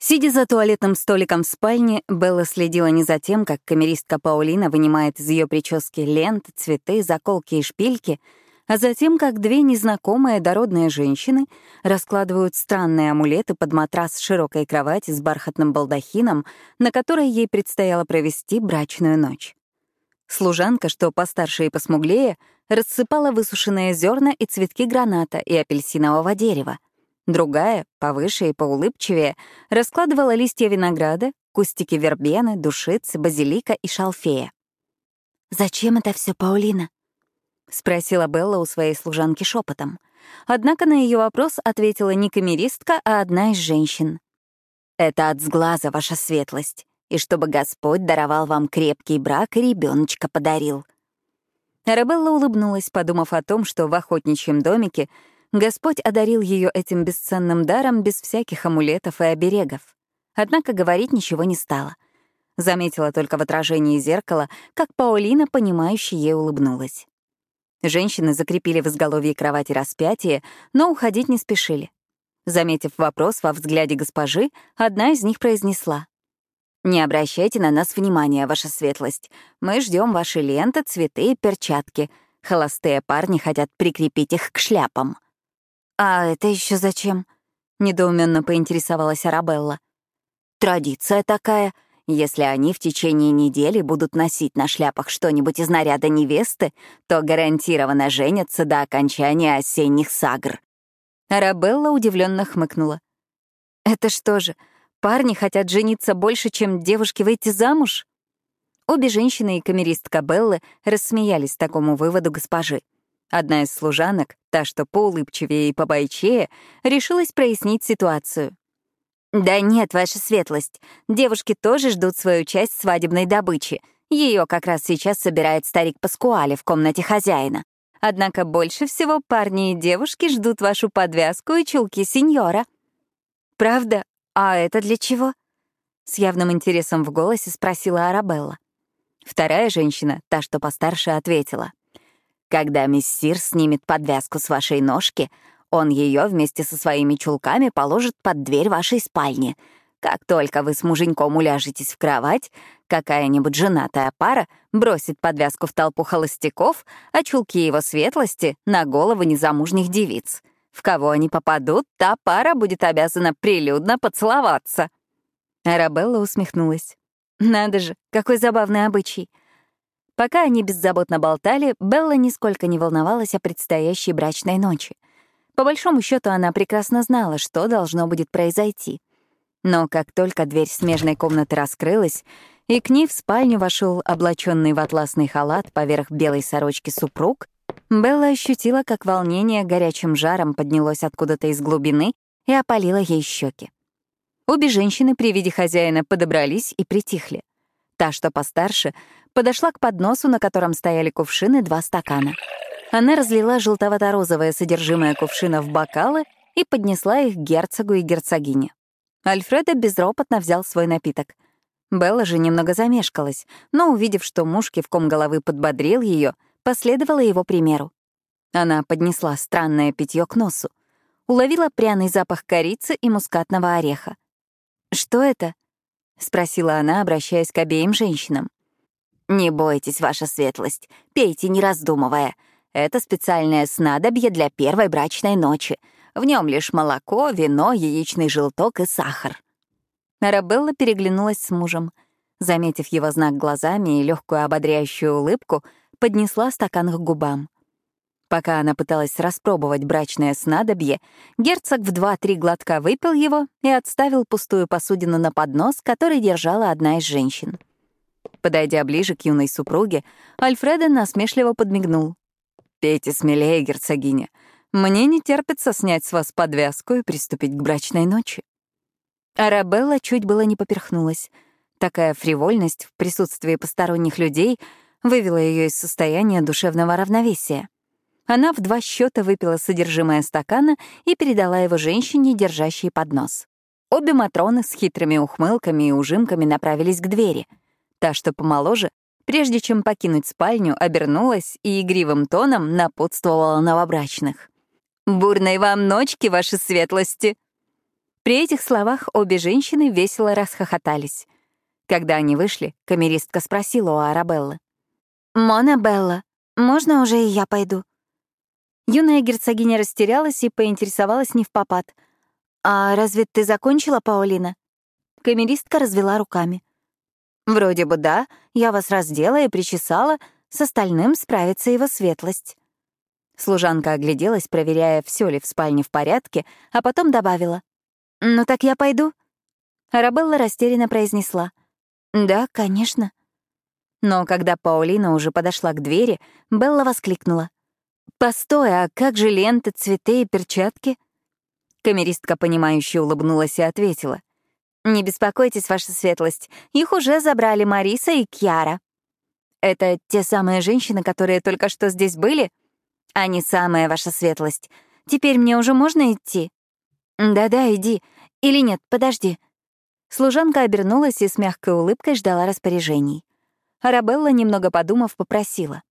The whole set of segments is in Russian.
Сидя за туалетным столиком в спальне, Белла следила не за тем, как камеристка Паулина вынимает из ее прически ленты, цветы, заколки и шпильки, а за тем, как две незнакомые дородные женщины раскладывают странные амулеты под матрас широкой кровати с бархатным балдахином, на которой ей предстояло провести брачную ночь. Служанка, что постарше и посмуглее, рассыпала высушенные зерна и цветки граната и апельсинового дерева — Другая, повыше и поулыбчивее, раскладывала листья винограда, кустики вербены, душицы, базилика и шалфея. «Зачем это все, Паулина?» — спросила Белла у своей служанки шепотом. Однако на ее вопрос ответила не камеристка, а одна из женщин. «Это от сглаза, ваша светлость, и чтобы Господь даровал вам крепкий брак и ребеночка подарил». Арабелла улыбнулась, подумав о том, что в охотничьем домике Господь одарил ее этим бесценным даром без всяких амулетов и оберегов. Однако говорить ничего не стала. Заметила только в отражении зеркала, как Паулина, понимающе ей улыбнулась. Женщины закрепили в изголовье кровати распятие, но уходить не спешили. Заметив вопрос во взгляде госпожи, одна из них произнесла. «Не обращайте на нас внимания, ваша светлость. Мы ждем ваши ленты, цветы и перчатки. Холостые парни хотят прикрепить их к шляпам». «А это еще зачем?» — недоуменно поинтересовалась Арабелла. «Традиция такая. Если они в течение недели будут носить на шляпах что-нибудь из наряда невесты, то гарантированно женятся до окончания осенних сагр». Арабелла удивленно хмыкнула. «Это что же, парни хотят жениться больше, чем девушки выйти замуж?» Обе женщины и камеристка Беллы рассмеялись такому выводу госпожи. Одна из служанок, та, что поулыбчивее и побойчее, решилась прояснить ситуацию. «Да нет, ваша светлость, девушки тоже ждут свою часть свадебной добычи. Ее как раз сейчас собирает старик Паскуале в комнате хозяина. Однако больше всего парни и девушки ждут вашу подвязку и чулки сеньора». «Правда? А это для чего?» С явным интересом в голосе спросила Арабелла. Вторая женщина, та, что постарше, ответила. Когда миссир снимет подвязку с вашей ножки, он ее вместе со своими чулками положит под дверь вашей спальни. Как только вы с муженьком уляжетесь в кровать, какая-нибудь женатая пара бросит подвязку в толпу холостяков, а чулки его светлости — на головы незамужних девиц. В кого они попадут, та пара будет обязана прилюдно поцеловаться. Арабелла усмехнулась. Надо же, какой забавный обычай. Пока они беззаботно болтали, Белла нисколько не волновалась о предстоящей брачной ночи. По большому счету она прекрасно знала, что должно будет произойти. Но как только дверь смежной комнаты раскрылась, и к ней в спальню вошел облаченный в атласный халат поверх белой сорочки супруг, Белла ощутила, как волнение горячим жаром поднялось откуда-то из глубины и опалило ей щеки. Обе женщины при виде хозяина подобрались и притихли. Та, что постарше, подошла к подносу, на котором стояли кувшины, два стакана. Она разлила желтовато-розовое содержимое кувшина в бокалы и поднесла их герцогу и герцогине. Альфреда безропотно взял свой напиток. Белла же немного замешкалась, но, увидев, что муж кивком головы подбодрил ее, последовала его примеру. Она поднесла странное питье к носу. Уловила пряный запах корицы и мускатного ореха. «Что это?» — спросила она, обращаясь к обеим женщинам. «Не бойтесь, ваша светлость, пейте, не раздумывая. Это специальное снадобье для первой брачной ночи. В нем лишь молоко, вино, яичный желток и сахар». Арабелла переглянулась с мужем. Заметив его знак глазами и легкую ободряющую улыбку, поднесла стакан к губам. Пока она пыталась распробовать брачное снадобье, герцог в два-три глотка выпил его и отставил пустую посудину на поднос, который держала одна из женщин. Подойдя ближе к юной супруге, Альфреда насмешливо подмигнул. «Пейте смелее, герцогиня. Мне не терпится снять с вас подвязку и приступить к брачной ночи». Арабелла чуть было не поперхнулась. Такая фривольность в присутствии посторонних людей вывела ее из состояния душевного равновесия. Она в два счета выпила содержимое стакана и передала его женщине, держащей поднос. Обе Матроны с хитрыми ухмылками и ужимками направились к двери. Та, что помоложе, прежде чем покинуть спальню, обернулась и игривым тоном напутствовала новобрачных. «Бурной вам ночки, ваши светлости!» При этих словах обе женщины весело расхохотались. Когда они вышли, камеристка спросила у Арабеллы. «Мона Белла, можно уже и я пойду?» Юная герцогиня растерялась и поинтересовалась не в попад. «А разве ты закончила, Паулина?» Камеристка развела руками. «Вроде бы да, я вас раздела и причесала, с остальным справится его светлость». Служанка огляделась, проверяя, все ли в спальне в порядке, а потом добавила. «Ну так я пойду?» Арабелла растерянно произнесла. «Да, конечно». Но когда Паулина уже подошла к двери, Белла воскликнула. «Постой, а как же ленты, цветы и перчатки?» Камеристка, понимающе улыбнулась и ответила. «Не беспокойтесь, ваша светлость, их уже забрали Мариса и Кьяра». «Это те самые женщины, которые только что здесь были?» «Они самая ваша светлость. Теперь мне уже можно идти?» «Да-да, иди. Или нет, подожди». Служанка обернулась и с мягкой улыбкой ждала распоряжений. Арабелла, немного подумав, попросила.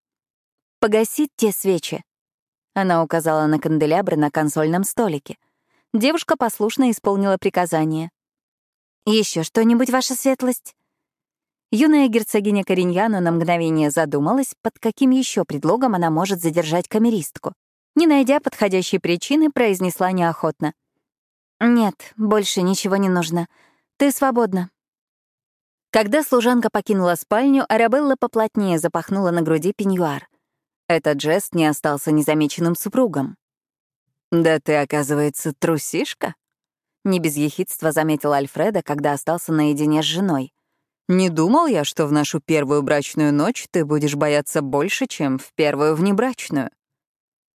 «Погасить те свечи». Она указала на канделябры на консольном столике. Девушка послушно исполнила приказание. Еще что-нибудь, ваша светлость?» Юная герцогиня Кориньяна на мгновение задумалась, под каким еще предлогом она может задержать камеристку. Не найдя подходящей причины, произнесла неохотно. «Нет, больше ничего не нужно. Ты свободна». Когда служанка покинула спальню, Арабелла поплотнее запахнула на груди пеньюар. Этот жест не остался незамеченным супругом. «Да ты, оказывается, трусишка?» Не без ехидства заметил Альфреда, когда остался наедине с женой. «Не думал я, что в нашу первую брачную ночь ты будешь бояться больше, чем в первую внебрачную».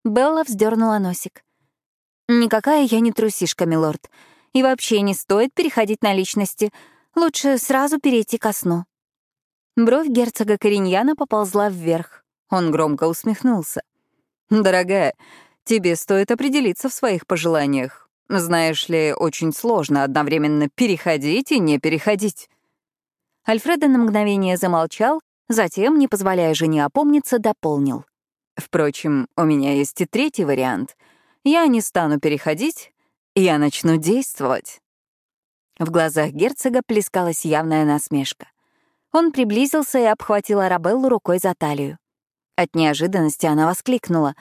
Белла вздернула носик. «Никакая я не трусишка, милорд. И вообще не стоит переходить на личности. Лучше сразу перейти ко сну». Бровь герцога Кориньяна поползла вверх. Он громко усмехнулся. «Дорогая, тебе стоит определиться в своих пожеланиях. Знаешь ли, очень сложно одновременно переходить и не переходить». Альфредо на мгновение замолчал, затем, не позволяя жене опомниться, дополнил. «Впрочем, у меня есть и третий вариант. Я не стану переходить, я начну действовать». В глазах герцога плескалась явная насмешка. Он приблизился и обхватил Арабеллу рукой за талию. От неожиданности она воскликнула.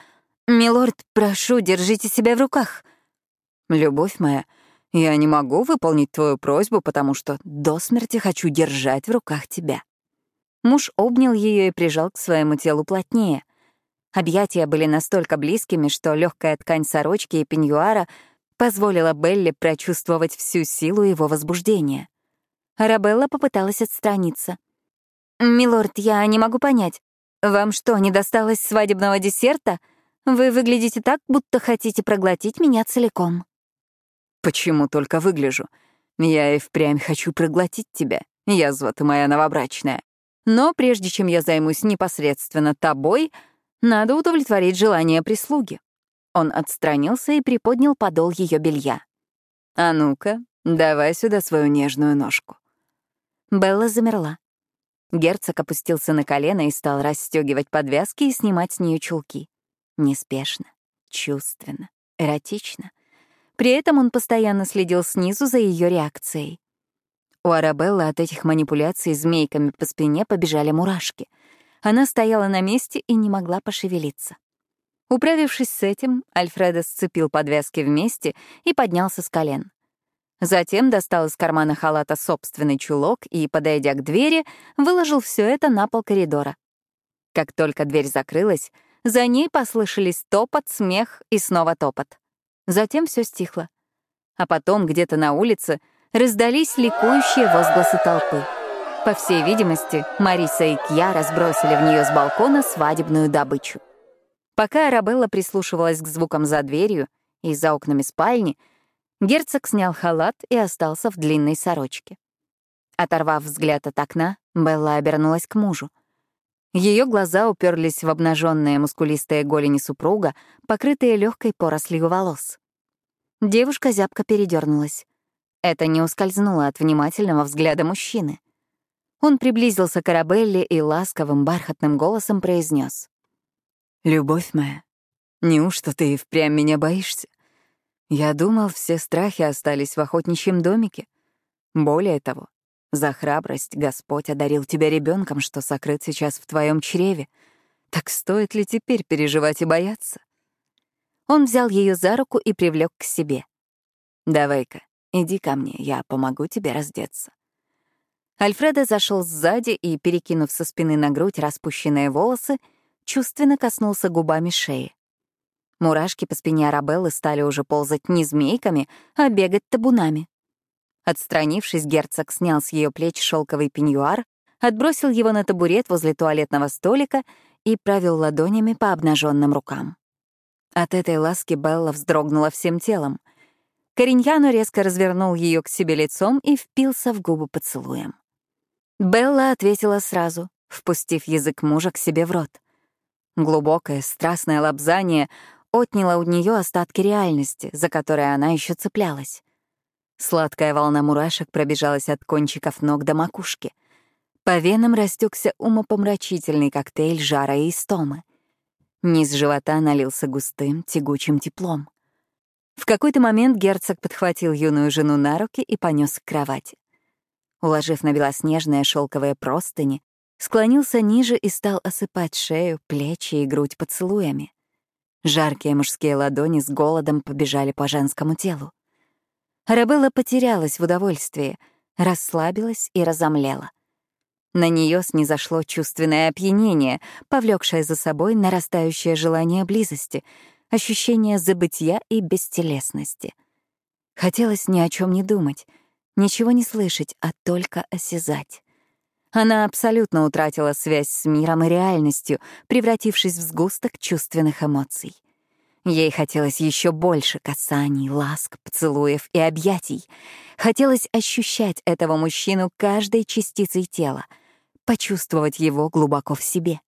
«Милорд, прошу, держите себя в руках!» «Любовь моя, я не могу выполнить твою просьбу, потому что до смерти хочу держать в руках тебя». Муж обнял ее и прижал к своему телу плотнее. Объятия были настолько близкими, что легкая ткань сорочки и пеньюара позволила Белли прочувствовать всю силу его возбуждения. Арабелла попыталась отстраниться. «Милорд, я не могу понять. Вам что, не досталось свадебного десерта? Вы выглядите так, будто хотите проглотить меня целиком». «Почему только выгляжу? Я и впрямь хочу проглотить тебя, язва ты моя новобрачная. Но прежде чем я займусь непосредственно тобой, надо удовлетворить желание прислуги». Он отстранился и приподнял подол ее белья. «А ну-ка, давай сюда свою нежную ножку». Белла замерла. Герцог опустился на колено и стал расстегивать подвязки и снимать с нее чулки. Неспешно, чувственно, эротично. При этом он постоянно следил снизу за ее реакцией. У Арабеллы от этих манипуляций змейками по спине побежали мурашки. Она стояла на месте и не могла пошевелиться. Управившись с этим, Альфредо сцепил подвязки вместе и поднялся с колен. Затем достал из кармана халата собственный чулок и, подойдя к двери, выложил все это на пол коридора. Как только дверь закрылась, за ней послышались топот, смех и снова топот. Затем все стихло. А потом где-то на улице раздались ликующие возгласы толпы. По всей видимости, Мариса и Кья разбросили в нее с балкона свадебную добычу. Пока Арабелла прислушивалась к звукам за дверью и за окнами спальни, герцог снял халат и остался в длинной сорочке. Оторвав взгляд от окна, Белла обернулась к мужу. Ее глаза уперлись в обнаженные мускулистые голени супруга, покрытые легкой порослью волос. Девушка зябко передернулась. Это не ускользнуло от внимательного взгляда мужчины. Он приблизился к Арабелле и ласковым бархатным голосом произнес: «Любовь моя, неужто ты и впрямь меня боишься? Я думал, все страхи остались в охотничьем домике. Более того, за храбрость Господь одарил тебя ребенком, что сокрыт сейчас в твоем чреве. Так стоит ли теперь переживать и бояться? Он взял ее за руку и привлек к себе. «Давай-ка, иди ко мне, я помогу тебе раздеться». Альфреда зашел сзади и, перекинув со спины на грудь распущенные волосы, чувственно коснулся губами шеи. Мурашки по спине Арабеллы стали уже ползать не змейками, а бегать табунами. Отстранившись, герцог снял с ее плеч шелковый пеньюар, отбросил его на табурет возле туалетного столика и провел ладонями по обнаженным рукам. От этой ласки Белла вздрогнула всем телом. Кориньяно резко развернул ее к себе лицом и впился в губы поцелуем. Белла ответила сразу, впустив язык мужа к себе в рот. Глубокое, страстное лобзание отняло у нее остатки реальности, за которые она еще цеплялась. Сладкая волна мурашек пробежалась от кончиков ног до макушки. По венам растекся умопомрачительный коктейль жара и истомы. Низ живота налился густым, тягучим теплом. В какой-то момент герцог подхватил юную жену на руки и понес к кровати. Уложив на белоснежные шелковые простыни, склонился ниже и стал осыпать шею, плечи и грудь поцелуями. Жаркие мужские ладони с голодом побежали по женскому телу. Арабелла потерялась в удовольствии, расслабилась и разомлела. На нее снизошло чувственное опьянение, повлекшее за собой нарастающее желание близости, ощущение забытья и бестелесности. Хотелось ни о чем не думать, ничего не слышать, а только осязать. Она абсолютно утратила связь с миром и реальностью, превратившись в сгусток чувственных эмоций. Ей хотелось еще больше касаний, ласк, поцелуев и объятий. Хотелось ощущать этого мужчину каждой частицей тела, почувствовать его глубоко в себе.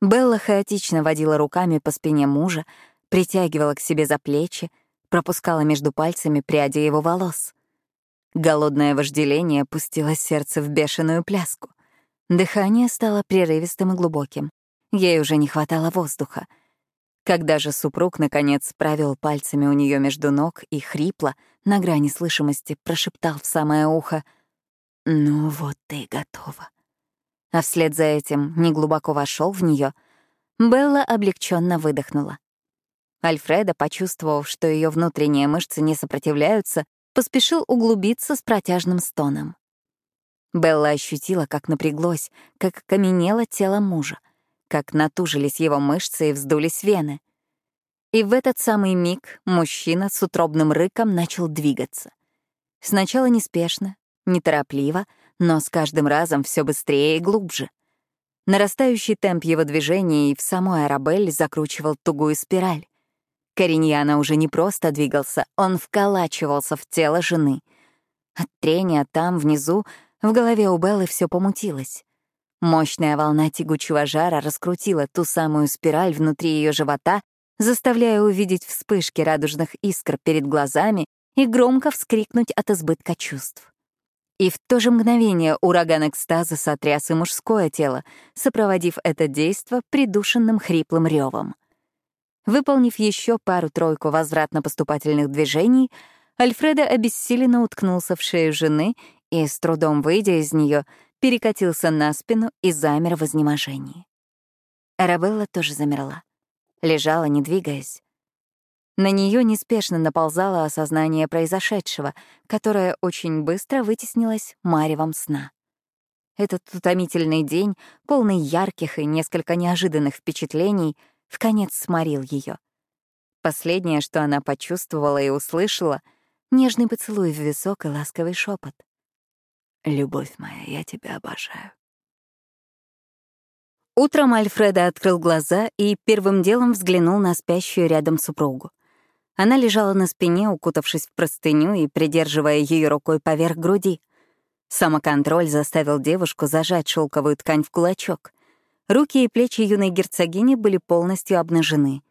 Белла хаотично водила руками по спине мужа, притягивала к себе за плечи, пропускала между пальцами пряди его волос. Голодное вожделение пустило сердце в бешеную пляску. Дыхание стало прерывистым и глубоким. Ей уже не хватало воздуха — когда же супруг, наконец, провел пальцами у нее между ног и хрипло, на грани слышимости, прошептал в самое ухо «Ну вот ты готова». А вслед за этим неглубоко вошел в нее, Белла облегченно выдохнула. Альфреда, почувствовав, что ее внутренние мышцы не сопротивляются, поспешил углубиться с протяжным стоном. Белла ощутила, как напряглось, как каменело тело мужа — как натужились его мышцы и вздулись вены. И в этот самый миг мужчина с утробным рыком начал двигаться. Сначала неспешно, неторопливо, но с каждым разом все быстрее и глубже. Нарастающий темп его движения и в самой Арабелле закручивал тугую спираль. Кориньяна уже не просто двигался, он вколачивался в тело жены. От трения там, внизу, в голове у Беллы все помутилось. Мощная волна тягучего жара раскрутила ту самую спираль внутри ее живота, заставляя увидеть вспышки радужных искр перед глазами и громко вскрикнуть от избытка чувств. И в то же мгновение ураган экстаза сотряс и мужское тело, сопроводив это действо придушенным хриплым ревом. Выполнив еще пару-тройку возвратно-поступательных движений, Альфреда обессиленно уткнулся в шею жены и, с трудом выйдя из нее, перекатился на спину и замер в изнеможении. Арабелла тоже замерла. Лежала, не двигаясь. На нее неспешно наползало осознание произошедшего, которое очень быстро вытеснилось маревом сна. Этот утомительный день, полный ярких и несколько неожиданных впечатлений, в конец сморил ее. Последнее, что она почувствовала и услышала — нежный поцелуй в висок и ласковый шепот. Любовь моя, я тебя обожаю. Утром Альфреда открыл глаза и первым делом взглянул на спящую рядом супругу. Она лежала на спине, укутавшись в простыню и придерживая ее рукой поверх груди. Самоконтроль заставил девушку зажать шелковую ткань в кулачок. Руки и плечи юной герцогини были полностью обнажены.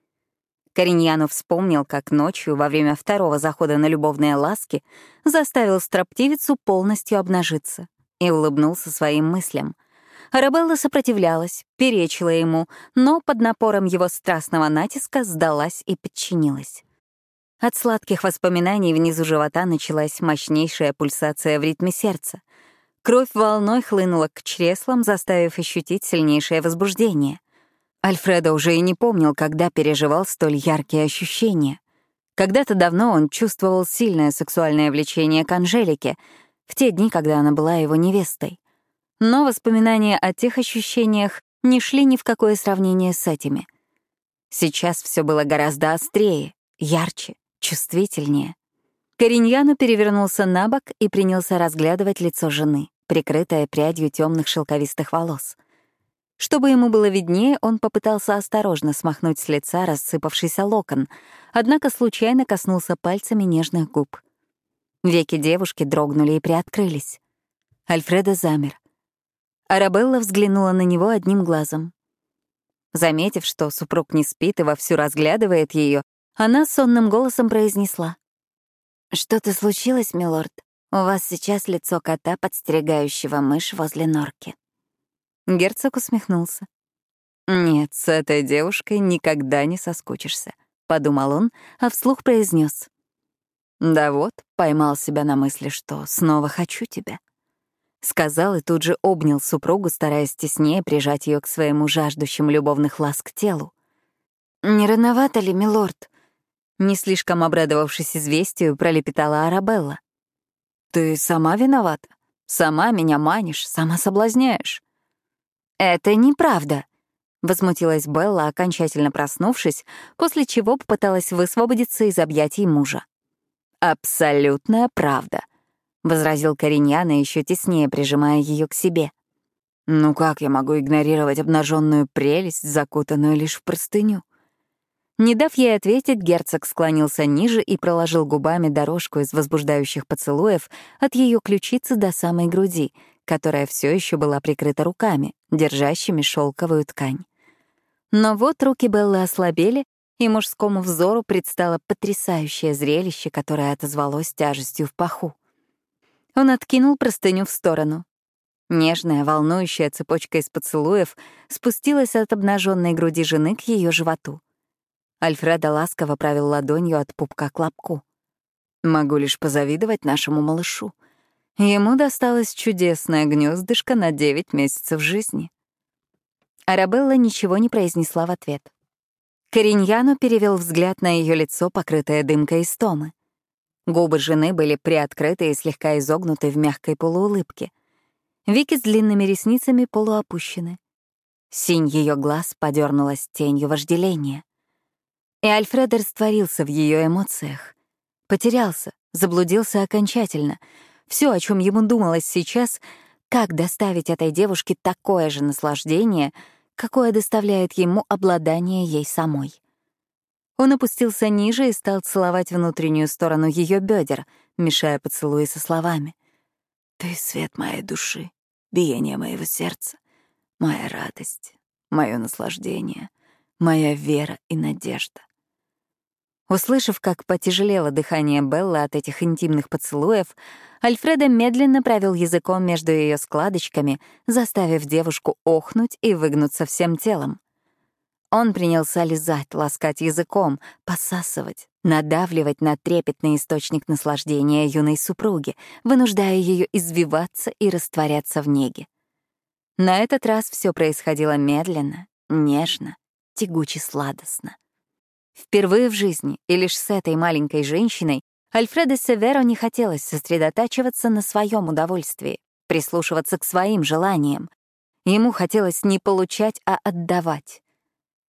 Кориньяну вспомнил, как ночью, во время второго захода на любовные ласки, заставил строптивицу полностью обнажиться и улыбнулся своим мыслям. Арабелла сопротивлялась, перечила ему, но под напором его страстного натиска сдалась и подчинилась. От сладких воспоминаний внизу живота началась мощнейшая пульсация в ритме сердца. Кровь волной хлынула к чреслам, заставив ощутить сильнейшее возбуждение. Альфредо уже и не помнил, когда переживал столь яркие ощущения. Когда-то давно он чувствовал сильное сексуальное влечение к Анжелике, в те дни, когда она была его невестой. Но воспоминания о тех ощущениях не шли ни в какое сравнение с этими. Сейчас все было гораздо острее, ярче, чувствительнее. Кориньяну перевернулся на бок и принялся разглядывать лицо жены, прикрытое прядью темных шелковистых волос. Чтобы ему было виднее, он попытался осторожно смахнуть с лица рассыпавшийся локон, однако случайно коснулся пальцами нежных губ. Веки девушки дрогнули и приоткрылись. Альфредо замер. Арабелла взглянула на него одним глазом. Заметив, что супруг не спит и вовсю разглядывает ее, она сонным голосом произнесла. «Что-то случилось, милорд? У вас сейчас лицо кота, подстерегающего мышь возле норки». Герцог усмехнулся. «Нет, с этой девушкой никогда не соскучишься», — подумал он, а вслух произнес. «Да вот, поймал себя на мысли, что снова хочу тебя». Сказал и тут же обнял супругу, стараясь теснее прижать ее к своему жаждущему любовных ласк телу. «Не рановато ли, милорд?» Не слишком обрадовавшись известию, пролепетала Арабелла. «Ты сама виновата. Сама меня манишь, сама соблазняешь». «Это неправда», — возмутилась Белла, окончательно проснувшись, после чего попыталась высвободиться из объятий мужа. «Абсолютная правда», — возразил Кориньяна, еще теснее прижимая ее к себе. «Ну как я могу игнорировать обнаженную прелесть, закутанную лишь в простыню?» Не дав ей ответить, герцог склонился ниже и проложил губами дорожку из возбуждающих поцелуев от ее ключицы до самой груди, которая все еще была прикрыта руками, держащими шелковую ткань. Но вот руки Беллы ослабели, и мужскому взору предстало потрясающее зрелище, которое отозвалось тяжестью в паху. Он откинул простыню в сторону. Нежная, волнующая цепочка из поцелуев спустилась от обнаженной груди жены к ее животу. Альфреда ласково правил ладонью от пупка к лобку. «Могу лишь позавидовать нашему малышу. Ему досталось чудесное гнездышко на девять месяцев жизни». Арабелла ничего не произнесла в ответ. Кориньяно перевел взгляд на ее лицо, покрытое дымкой стомы. Губы жены были приоткрыты и слегка изогнуты в мягкой полуулыбке. Веки с длинными ресницами полуопущены. Синь ее глаз подернулась тенью вожделения. И Альфред растворился в ее эмоциях. Потерялся, заблудился окончательно. Все, о чем ему думалось сейчас, как доставить этой девушке такое же наслаждение, какое доставляет ему обладание ей самой. Он опустился ниже и стал целовать внутреннюю сторону ее бедер, мешая поцелуи со словами. «Ты — свет моей души, биение моего сердца, моя радость, мое наслаждение, моя вера и надежда. Услышав, как потяжелело дыхание Беллы от этих интимных поцелуев, Альфредо медленно провел языком между ее складочками, заставив девушку охнуть и выгнуться всем телом. Он принялся лизать, ласкать языком, посасывать, надавливать на трепетный источник наслаждения юной супруги, вынуждая ее извиваться и растворяться в неге. На этот раз все происходило медленно, нежно, тягуче сладостно. Впервые в жизни и лишь с этой маленькой женщиной Альфредо Северо не хотелось сосредотачиваться на своем удовольствии, прислушиваться к своим желаниям. Ему хотелось не получать, а отдавать.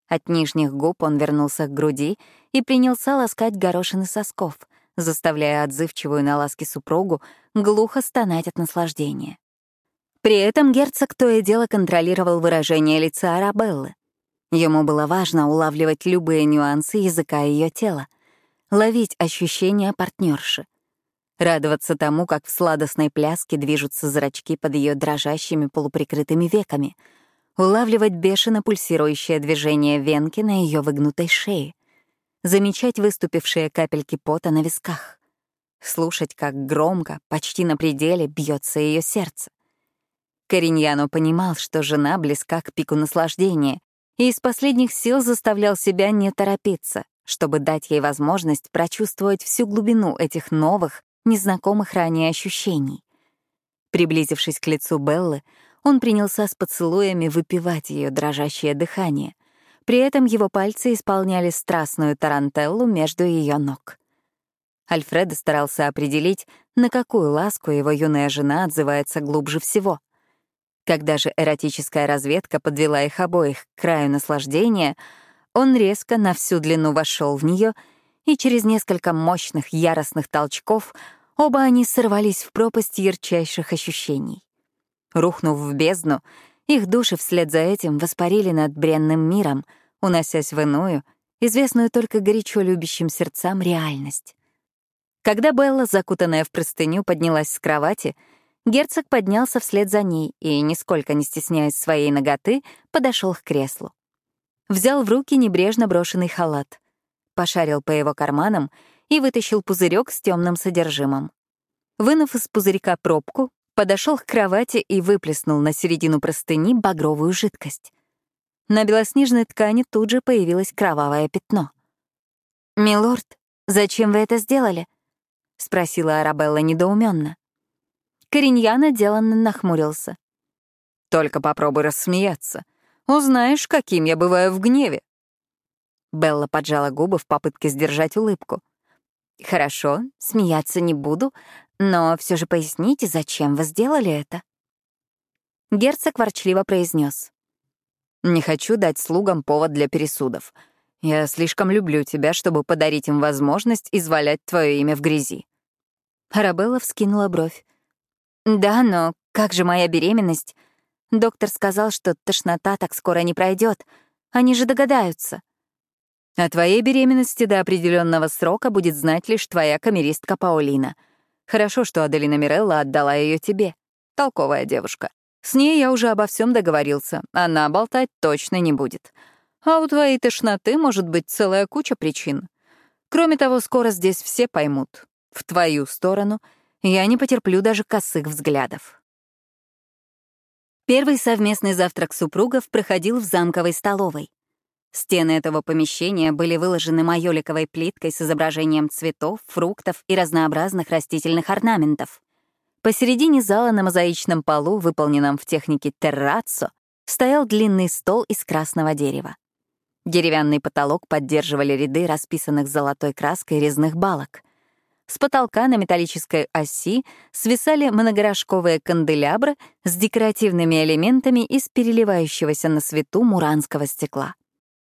От нижних губ он вернулся к груди и принялся ласкать горошины сосков, заставляя отзывчивую на ласки супругу глухо стонать от наслаждения. При этом герцог то и дело контролировал выражение лица Арабеллы, Ему было важно улавливать любые нюансы языка ее тела, ловить ощущения партнерши, радоваться тому, как в сладостной пляске движутся зрачки под ее дрожащими полуприкрытыми веками, улавливать бешено пульсирующее движение венки на ее выгнутой шее, замечать выступившие капельки пота на висках, слушать, как громко, почти на пределе бьется ее сердце. Кориньяно понимал, что жена близка к пику наслаждения, и из последних сил заставлял себя не торопиться, чтобы дать ей возможность прочувствовать всю глубину этих новых, незнакомых ранее ощущений. Приблизившись к лицу Беллы, он принялся с поцелуями выпивать ее дрожащее дыхание. При этом его пальцы исполняли страстную тарантеллу между ее ног. Альфредо старался определить, на какую ласку его юная жена отзывается глубже всего. Когда же эротическая разведка подвела их обоих к краю наслаждения, он резко на всю длину вошел в нее, и через несколько мощных яростных толчков оба они сорвались в пропасть ярчайших ощущений. Рухнув в бездну, их души вслед за этим воспарили над бренным миром, уносясь в иную, известную только горячо любящим сердцам реальность. Когда Белла, закутанная в простыню, поднялась с кровати, герцог поднялся вслед за ней и, нисколько не стесняясь своей ноготы, подошел к креслу. Взял в руки небрежно брошенный халат, пошарил по его карманам и вытащил пузырек с темным содержимым. Вынув из пузырька пробку, подошел к кровати и выплеснул на середину простыни багровую жидкость. На белоснежной ткани тут же появилось кровавое пятно. «Милорд, зачем вы это сделали?» — спросила Арабелла недоуменно. Кореньяна деланно нахмурился. «Только попробуй рассмеяться. Узнаешь, каким я бываю в гневе». Белла поджала губы в попытке сдержать улыбку. «Хорошо, смеяться не буду, но все же поясните, зачем вы сделали это?» Герцог ворчливо произнес: «Не хочу дать слугам повод для пересудов. Я слишком люблю тебя, чтобы подарить им возможность извалять твое имя в грязи». Арабелла вскинула бровь. «Да, но как же моя беременность? Доктор сказал, что тошнота так скоро не пройдет. Они же догадаются». «О твоей беременности до определенного срока будет знать лишь твоя камеристка Паулина — Хорошо, что Аделина Мирелла отдала ее тебе. Толковая девушка. С ней я уже обо всем договорился. Она болтать точно не будет. А у твоей тошноты может быть целая куча причин. Кроме того, скоро здесь все поймут. В твою сторону я не потерплю даже косых взглядов. Первый совместный завтрак супругов проходил в замковой столовой. Стены этого помещения были выложены майоликовой плиткой с изображением цветов, фруктов и разнообразных растительных орнаментов. Посередине зала на мозаичном полу, выполненном в технике терраццо, стоял длинный стол из красного дерева. Деревянный потолок поддерживали ряды расписанных золотой краской резных балок. С потолка на металлической оси свисали многорожковые канделябры с декоративными элементами из переливающегося на свету муранского стекла.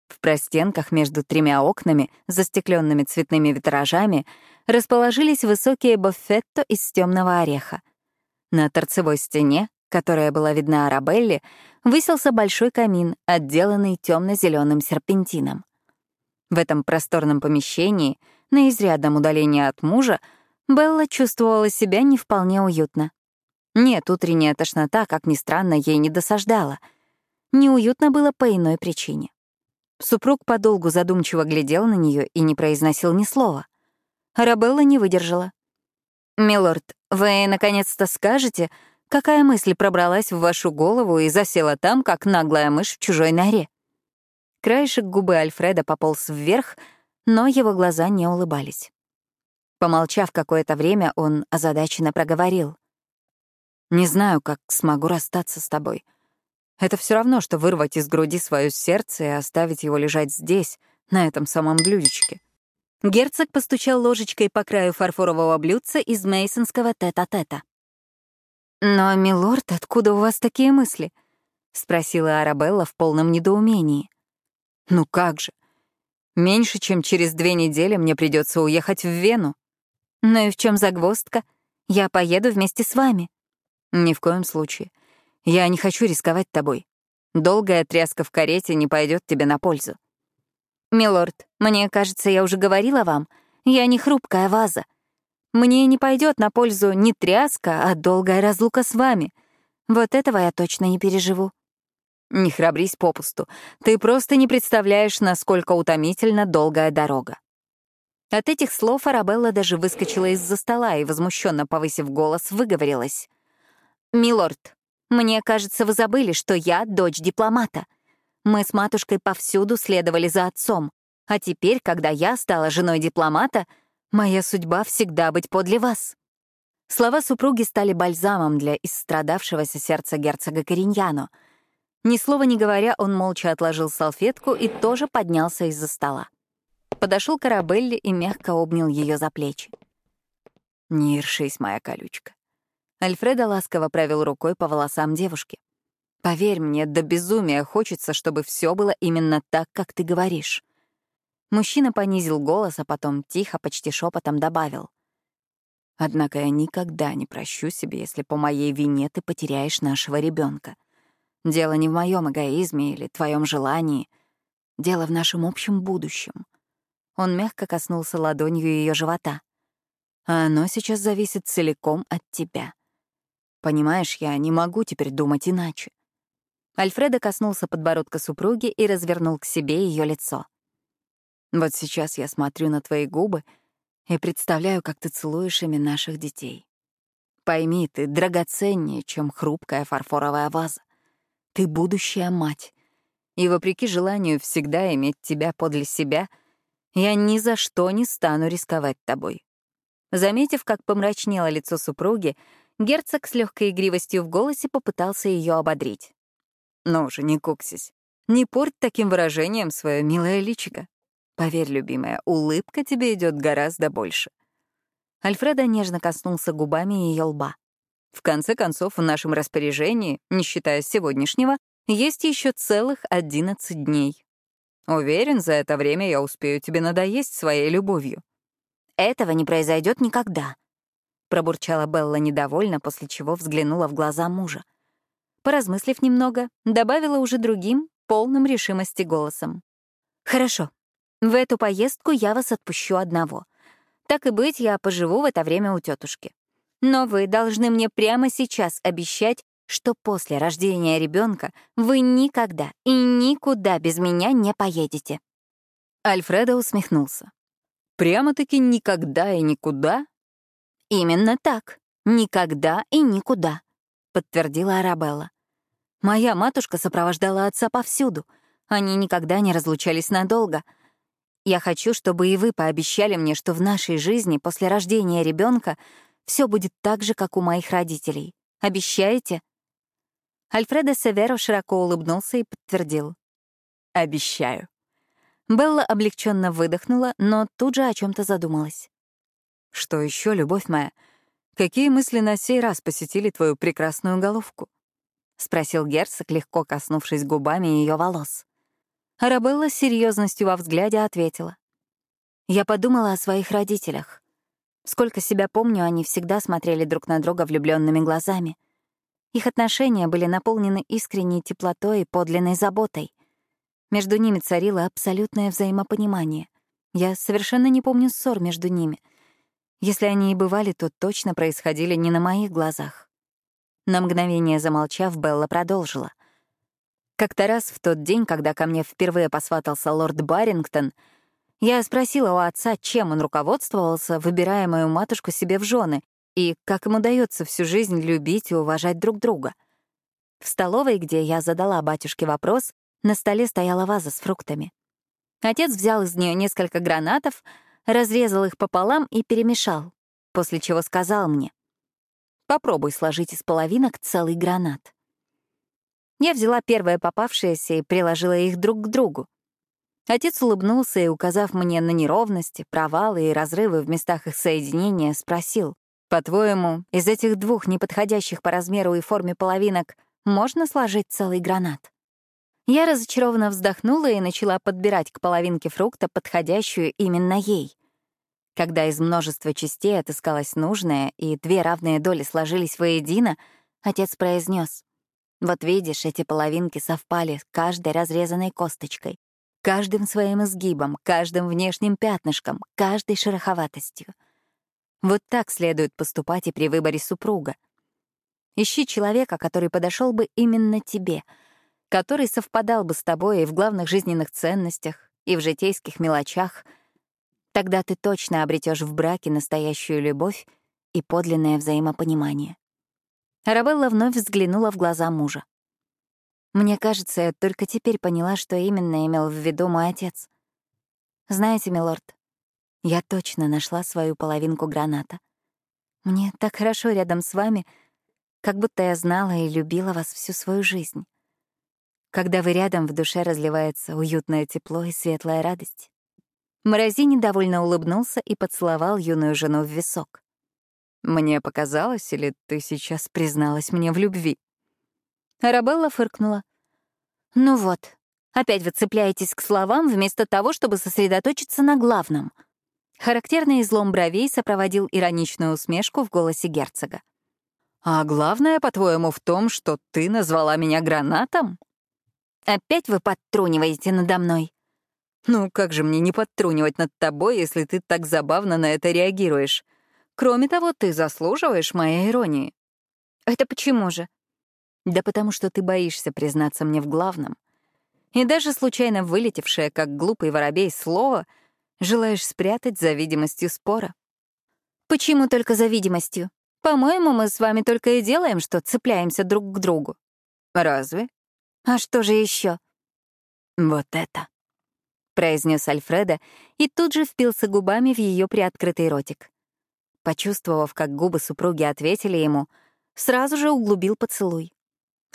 В простенках между тремя окнами, застекленными цветными витражами, расположились высокие буфетто из темного ореха. На торцевой стене, которая была видна Арабелле, высился большой камин, отделанный темно-зеленым серпентином. В этом просторном помещении, на изрядном удалении от мужа, Белла чувствовала себя не вполне уютно. Нет, утренняя тошнота, как ни странно, ей не досаждала. Неуютно было по иной причине. Супруг подолгу задумчиво глядел на нее и не произносил ни слова. Арабелла не выдержала. «Милорд, вы наконец-то скажете, какая мысль пробралась в вашу голову и засела там, как наглая мышь в чужой норе?» Краешек губы Альфреда пополз вверх, но его глаза не улыбались. Помолчав какое-то время, он озадаченно проговорил. «Не знаю, как смогу расстаться с тобой. Это все равно, что вырвать из груди свое сердце и оставить его лежать здесь, на этом самом блюдечке. Герцог постучал ложечкой по краю фарфорового блюдца из мейсонского тета-тета. «Но, милорд, откуда у вас такие мысли?» — спросила Арабелла в полном недоумении. «Ну как же? Меньше чем через две недели мне придется уехать в Вену». «Ну и в чем загвоздка? Я поеду вместе с вами». «Ни в коем случае. Я не хочу рисковать тобой. Долгая тряска в карете не пойдет тебе на пользу. Милорд, мне кажется, я уже говорила вам, я не хрупкая ваза. Мне не пойдет на пользу не тряска, а долгая разлука с вами. Вот этого я точно не переживу. Не храбрись попусту. Ты просто не представляешь, насколько утомительна долгая дорога. От этих слов Арабелла даже выскочила из-за стола и, возмущенно повысив голос, выговорилась. «Милорд, мне кажется, вы забыли, что я дочь дипломата. Мы с матушкой повсюду следовали за отцом, а теперь, когда я стала женой дипломата, моя судьба всегда быть подле вас». Слова супруги стали бальзамом для истрадавшегося сердца герцога Кориньяно. Ни слова не говоря, он молча отложил салфетку и тоже поднялся из-за стола. Подошел к Арабелле и мягко обнял ее за плечи. «Не ершись, моя колючка». Альфредо ласково провел рукой по волосам девушки. «Поверь мне, до безумия хочется, чтобы все было именно так, как ты говоришь». Мужчина понизил голос, а потом тихо, почти шепотом добавил. Однако я никогда не прощу себе, если по моей вине ты потеряешь нашего ребенка. Дело не в моем эгоизме или твоем желании. Дело в нашем общем будущем. Он мягко коснулся ладонью ее живота. А оно сейчас зависит целиком от тебя. Понимаешь, я не могу теперь думать иначе. Альфредо коснулся подбородка супруги и развернул к себе ее лицо. Вот сейчас я смотрю на твои губы — и представляю, как ты целуешь ими наших детей. Пойми, ты драгоценнее, чем хрупкая фарфоровая ваза. Ты будущая мать. И вопреки желанию всегда иметь тебя подле себя, я ни за что не стану рисковать тобой. Заметив, как помрачнело лицо супруги, герцог с легкой игривостью в голосе попытался ее ободрить. «Ну же, не куксись. Не порть таким выражением свое милое личико. Поверь, любимая, улыбка тебе идет гораздо больше. Альфреда нежно коснулся губами ее лба. В конце концов, в нашем распоряжении, не считая сегодняшнего, есть еще целых одиннадцать дней. Уверен, за это время я успею тебе надоесть своей любовью. Этого не произойдет никогда, пробурчала Белла недовольно, после чего взглянула в глаза мужа. Поразмыслив немного, добавила уже другим, полным решимости голосом. «Хорошо, в эту поездку я вас отпущу одного. Так и быть, я поживу в это время у тетушки. Но вы должны мне прямо сейчас обещать, что после рождения ребенка вы никогда и никуда без меня не поедете. Альфредо усмехнулся. Прямо-таки никогда и никуда? Именно так. Никогда и никуда, подтвердила Арабелла. Моя матушка сопровождала отца повсюду. Они никогда не разлучались надолго — я хочу, чтобы и вы пообещали мне, что в нашей жизни после рождения ребенка все будет так же, как у моих родителей. Обещаете?» Альфредо Северо широко улыбнулся и подтвердил. «Обещаю». Белла облегченно выдохнула, но тут же о чем то задумалась. «Что еще, любовь моя? Какие мысли на сей раз посетили твою прекрасную головку?» — спросил герцог, легко коснувшись губами ее волос. Арабелла с серьезностью во взгляде ответила. «Я подумала о своих родителях. Сколько себя помню, они всегда смотрели друг на друга влюбленными глазами. Их отношения были наполнены искренней теплотой и подлинной заботой. Между ними царило абсолютное взаимопонимание. Я совершенно не помню ссор между ними. Если они и бывали, то точно происходили не на моих глазах. На мгновение замолчав, Белла продолжила — как-то раз в тот день, когда ко мне впервые посватался лорд Барингтон, я спросила у отца, чем он руководствовался, выбирая мою матушку себе в жены, и как им удается всю жизнь любить и уважать друг друга. В столовой, где я задала батюшке вопрос, на столе стояла ваза с фруктами. Отец взял из нее несколько гранатов, разрезал их пополам и перемешал, после чего сказал мне, «Попробуй сложить из половинок целый гранат». Я взяла первое попавшееся и приложила их друг к другу. Отец улыбнулся и, указав мне на неровности, провалы и разрывы в местах их соединения, спросил, «По-твоему, из этих двух неподходящих по размеру и форме половинок можно сложить целый гранат?» Я разочарованно вздохнула и начала подбирать к половинке фрукта подходящую именно ей. Когда из множества частей отыскалась нужная, и две равные доли сложились воедино, отец произнес: вот видишь, эти половинки совпали с каждой разрезанной косточкой, каждым своим изгибом, каждым внешним пятнышком, каждой шероховатостью. Вот так следует поступать и при выборе супруга. Ищи человека, который подошел бы именно тебе, который совпадал бы с тобой и в главных жизненных ценностях, и в житейских мелочах. Тогда ты точно обретешь в браке настоящую любовь и подлинное взаимопонимание. Арабелла вновь взглянула в глаза мужа. Мне кажется, я только теперь поняла, что именно имел в виду мой отец. Знаете, милорд, я точно нашла свою половинку граната. Мне так хорошо рядом с вами, как будто я знала и любила вас всю свою жизнь. Когда вы рядом, в душе разливается уютное тепло и светлая радость. Морозини довольно улыбнулся и поцеловал юную жену в висок. «Мне показалось, или ты сейчас призналась мне в любви?» Арабелла фыркнула. «Ну вот, опять вы цепляетесь к словам вместо того, чтобы сосредоточиться на главном». Характерный излом бровей сопроводил ироничную усмешку в голосе герцога. «А главное, по-твоему, в том, что ты назвала меня гранатом?» «Опять вы подтруниваете надо мной?» «Ну, как же мне не подтрунивать над тобой, если ты так забавно на это реагируешь? Кроме того, ты заслуживаешь моей иронии». «Это почему же?» Да потому что ты боишься признаться мне в главном. И даже случайно вылетевшее, как глупый воробей, слово желаешь спрятать за видимостью спора. Почему только за видимостью? По-моему, мы с вами только и делаем, что цепляемся друг к другу. Разве? А что же еще? Вот это, произнес Альфреда и тут же впился губами в ее приоткрытый ротик. Почувствовав, как губы супруги ответили ему, сразу же углубил поцелуй.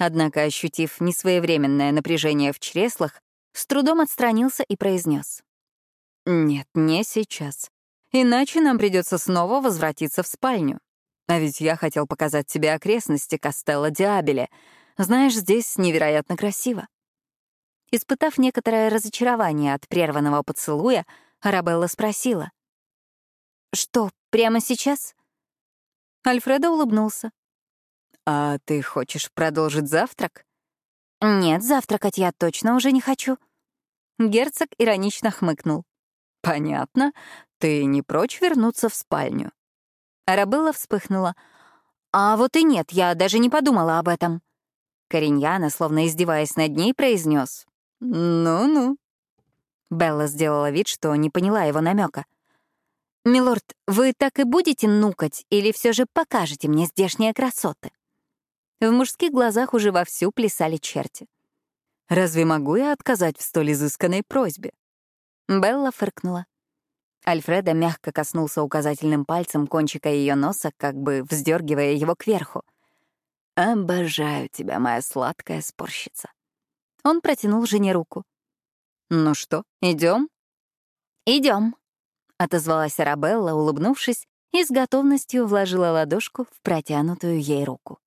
Однако, ощутив несвоевременное напряжение в чреслах, с трудом отстранился и произнес: «Нет, не сейчас. Иначе нам придется снова возвратиться в спальню. А ведь я хотел показать тебе окрестности Кастелла Диабеле. Знаешь, здесь невероятно красиво». Испытав некоторое разочарование от прерванного поцелуя, Арабелла спросила. «Что, прямо сейчас?» Альфредо улыбнулся. «А ты хочешь продолжить завтрак?» «Нет, завтракать я точно уже не хочу». Герцог иронично хмыкнул. «Понятно. Ты не прочь вернуться в спальню?» Арабелла вспыхнула. «А вот и нет, я даже не подумала об этом». Кореньяна, словно издеваясь над ней, произнес: «Ну-ну». Белла сделала вид, что не поняла его намека. «Милорд, вы так и будете нукать или все же покажете мне здешние красоты?» В мужских глазах уже вовсю плясали черти. «Разве могу я отказать в столь изысканной просьбе?» Белла фыркнула. Альфреда мягко коснулся указательным пальцем кончика ее носа, как бы вздергивая его кверху. «Обожаю тебя, моя сладкая спорщица». Он протянул жене руку. «Ну что, идем? Идем, отозвалась Арабелла, улыбнувшись, и с готовностью вложила ладошку в протянутую ей руку.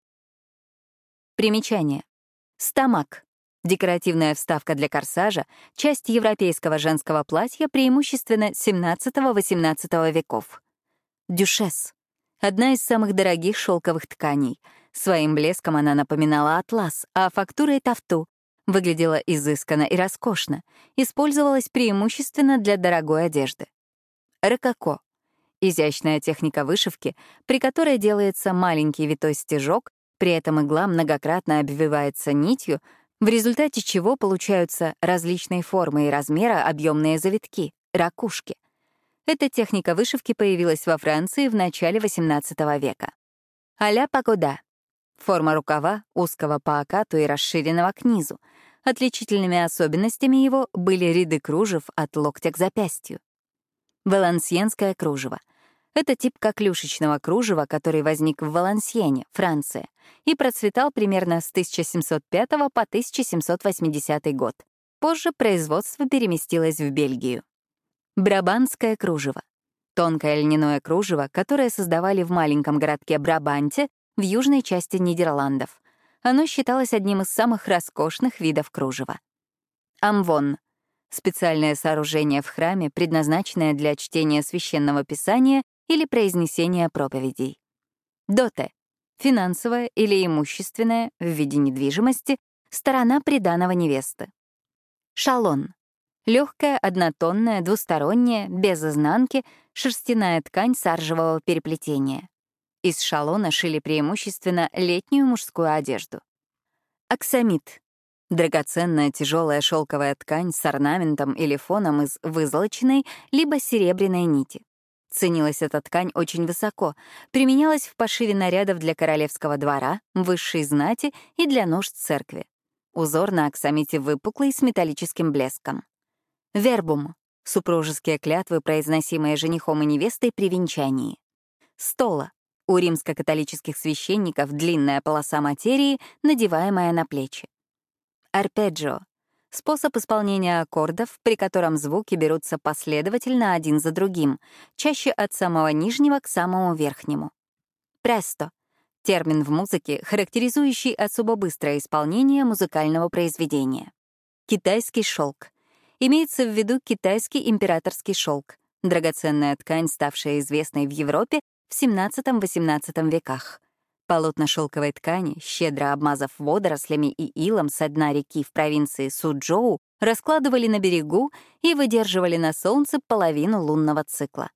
Примечание. Стамак. Декоративная вставка для корсажа, часть европейского женского платья преимущественно XVII-XVIII веков. Дюшес. Одна из самых дорогих шелковых тканей. Своим блеском она напоминала атлас, а фактурой — тафту. Выглядела изысканно и роскошно. Использовалась преимущественно для дорогой одежды. Рококо. Изящная техника вышивки, при которой делается маленький витой стежок при этом игла многократно обвивается нитью, в результате чего получаются различные формы и размера объемные завитки — ракушки. Эта техника вышивки появилась во Франции в начале XVIII века. а погода — форма рукава, узкого по окату и расширенного к низу. Отличительными особенностями его были ряды кружев от локтя к запястью. Валансьенское кружево — это тип коклюшечного кружева, который возник в Валансьене, Франция, и процветал примерно с 1705 по 1780 год. Позже производство переместилось в Бельгию. Брабанское кружево. Тонкое льняное кружево, которое создавали в маленьком городке Брабанте в южной части Нидерландов. Оно считалось одним из самых роскошных видов кружева. Амвон — специальное сооружение в храме, предназначенное для чтения священного писания или произнесения проповедей. Доте — финансовая или имущественная в виде недвижимости сторона приданого невесты. Шалон — легкая, однотонная, двусторонняя, без изнанки, шерстяная ткань саржевого переплетения. Из шалона шили преимущественно летнюю мужскую одежду. Аксамит — драгоценная тяжелая шелковая ткань с орнаментом или фоном из вызолоченной либо серебряной нити. Ценилась эта ткань очень высоко, применялась в пошиве нарядов для королевского двора, высшей знати и для нужд церкви. Узор на аксамите выпуклый с металлическим блеском. Вербум — супружеские клятвы, произносимые женихом и невестой при венчании. Стола — у римско-католических священников длинная полоса материи, надеваемая на плечи. Арпеджио — способ исполнения аккордов, при котором звуки берутся последовательно один за другим, чаще от самого нижнего к самому верхнему. Престо — термин в музыке, характеризующий особо быстрое исполнение музыкального произведения. Китайский шелк Имеется в виду китайский императорский шелк, драгоценная ткань, ставшая известной в Европе в XVII-XVIII веках. Полотна шелковой ткани, щедро обмазав водорослями и илом со дна реки в провинции Суджоу, раскладывали на берегу и выдерживали на солнце половину лунного цикла.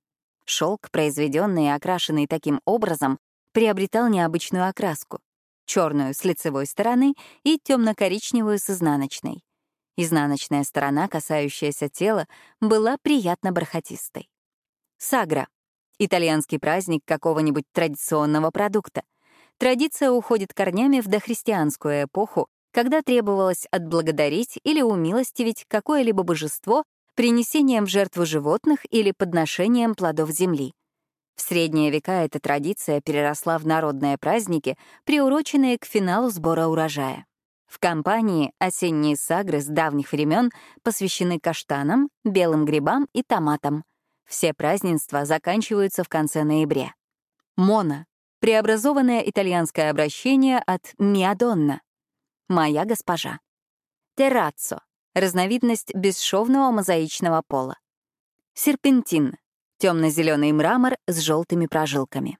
Шелк, произведенный и окрашенный таким образом, приобретал необычную окраску — черную с лицевой стороны и темно-коричневую с изнаночной. Изнаночная сторона, касающаяся тела, была приятно бархатистой. Сагра — итальянский праздник какого-нибудь традиционного продукта. Традиция уходит корнями в дохристианскую эпоху, когда требовалось отблагодарить или умилостивить какое-либо божество принесением в жертву животных или подношением плодов земли. В средние века эта традиция переросла в народные праздники, приуроченные к финалу сбора урожая. В компании осенние сагры с давних времен посвящены каштанам, белым грибам и томатам. Все празднества заканчиваются в конце ноября. Мона — преобразованное итальянское обращение от «миадонна» — «моя госпожа». Терраццо — разновидность бесшовного мозаичного пола. Серпентин — темно-зеленый мрамор с желтыми прожилками.